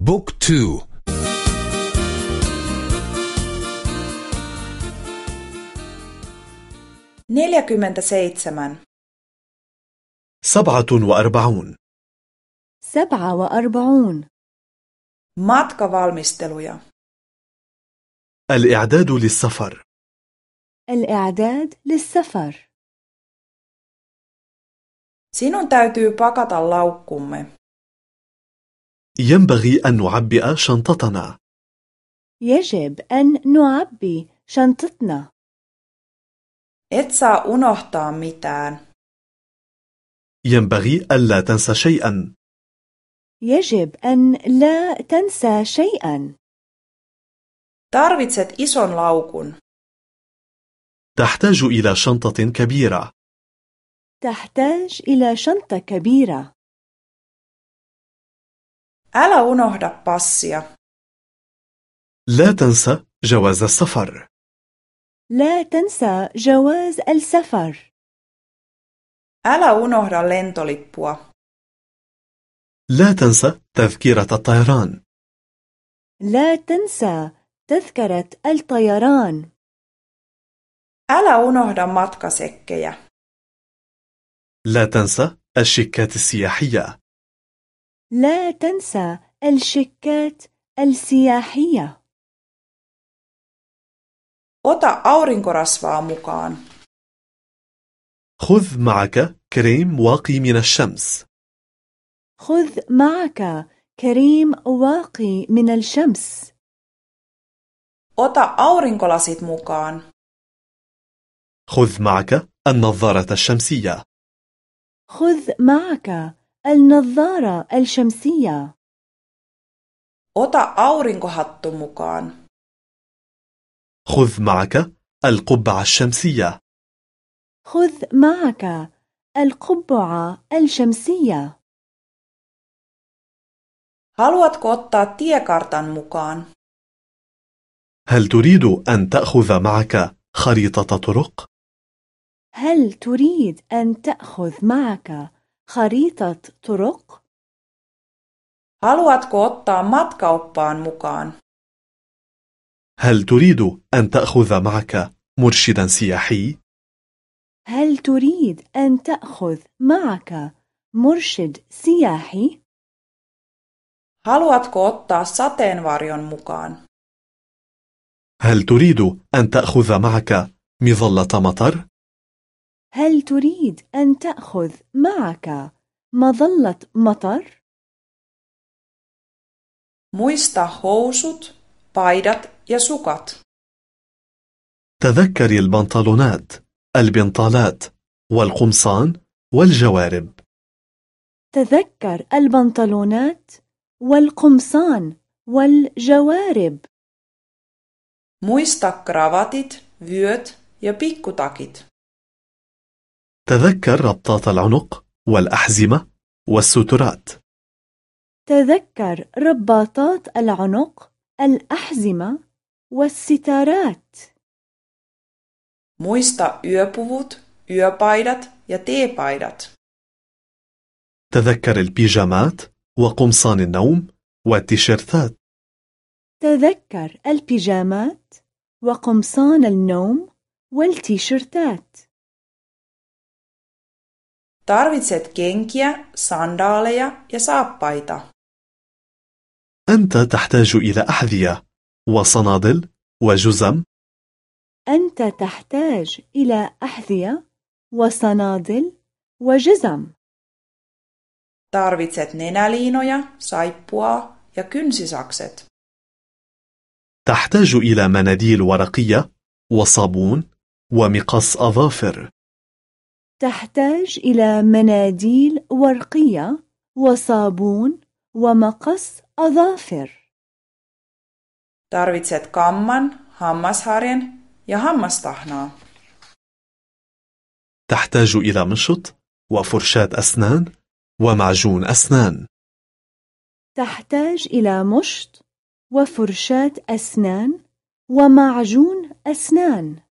Book two. Neljäkymmentäseitsemän سبعة وأربعون. سبعة وأربعون. Matkavalmisteluja الإعداد للسفر. الإعداد للسفر. Sinun täytyy pakata laukkumme ينبغي أن نعبئ شنطتنا. يجب أن نعبي شنطتنا. Et saa unohtaa mitään. ينبغي ألا تنسى شيئا. يجب أن لا تنسى شيئا. Tarvitset ison laukun. تحتاج إلى شنطة كبيرة. تحتاج إلى شنطة كبيرة. Älä unohda passia. لا تنسى جواز السفر. لا تنسى جواز السفر. Älä unohda lentolippua. لا تنسى تذكرة الطيران. لا تنسى تذكرة الطيران. Älä unohda matkasekkejä. لا تنسى الشيكات السياحية. لا تنسى الشيكات السياحية. Ota aurinkorasvaa mukaan. خذ معك كريم واقي من الشمس. خذ معك كريم واقي من الشمس. Ota aurinkolasit mukaan. خذ معك النظارة الشمسية. خذ معك النظارة الشمسية. Ota aurinkohattu mukaan. خذ معك القبعة الشمسية. خذ معك القبعة الشمسية. Haluatko ottaa tiekartan mukaan? هل تريد أن تأخذ معك خريطة طرق؟ هل تريد أن تأخذ معك خريطة طرق؟ haluatko ottaa matkaoppaan mukaan هل تريد أن تأخذ معك مرشدا سياحي؟ هل تريد أن تأخذ معك مرشد سياحي؟ haluatko ottaa sateenvarjon mukaan هل تريد أن تأخذ معك مظلة مطر؟ هل تريد أن تأخذ معك مظلة مطر؟ muista housut paidat ja sukat تذكري البنطلونات، البنطالات، والقمصان، والجوارب. تذكر البنطلونات والقمصان والجوارب muista kravatit vyöt ja pikkutakit تذكر ربطات العنق، والأحزمة، والسترات. تذكر رباطات العنق الأحزمة والسترات muista yöpuvut yöpaidat ja teepaidat تذكر البيجامات، وقمصان النوم، والتيشيرتات. تذكر البيجامات وقمصان النوم والتيشيرتات tarvitset kenkiä sandaaleja ja saappaita أنت تحتاج إلى أحذية، وصنادل، وجزم. أنت تحتاج إلى أحذية وصنادل وجزم tarvitset nenäliinoja saippua ja kynsisakset تحتاج إلى مناديل ورقية، وصابون، ومقص أظافر. تحتاج إلى مناديل ورقية وصابون ومقص أظافر. Tarvitset kamman hammasharjan ja hammastahnaa. تحتاج إلى مشط، وفرشاة أسنان، ومعجون أسنان. تحتاج إلى مشط وفرشاة أسنان ومعجون أسنان.